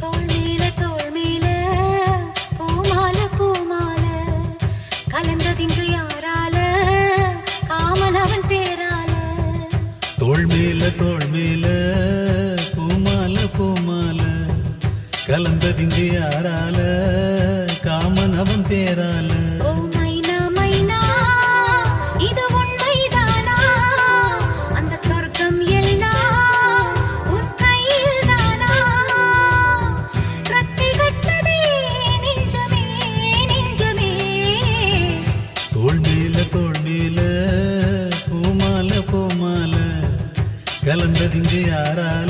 Don't தோல் மேல தோல் மேல பூமால பூமால. கலந்ததிங்கு யாரால காமன் அவன் பேரால கலந்ததிங்கு யாரால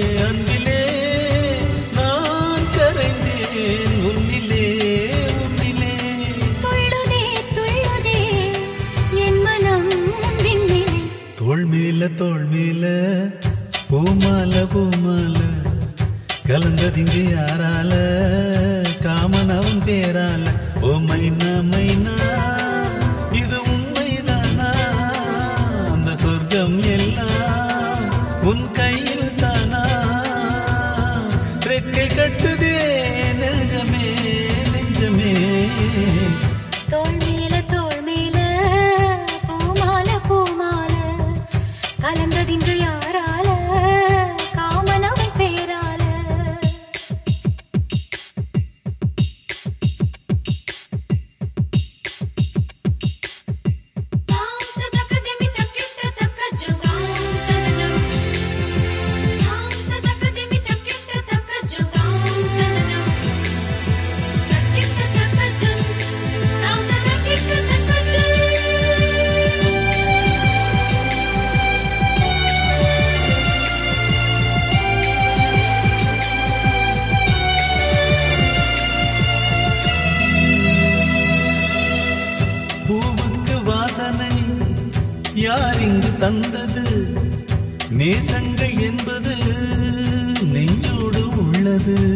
தோல்மேல தோல்மேல பூமால பூமால கலந்ததிங்கு யாரால காமன் அவன் பேரால ஓ மைனா மைனா இது உண்மைதானா? அந்த சொர்க்கம் எல்லாம் உன் கை இங்கு தந்தது. நேசங்கள் என்பது நெஞ்சோடு உள்ளது.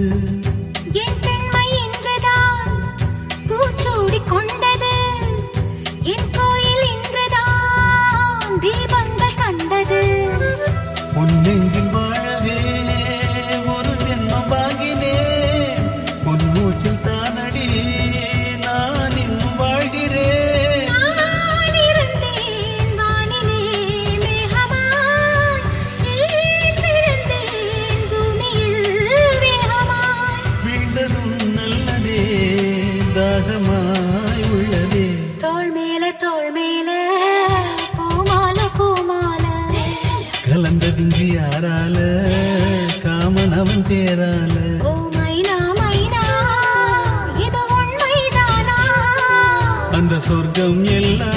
மனம் பேரால. அந்த சொர்க்கம் எல்லாம்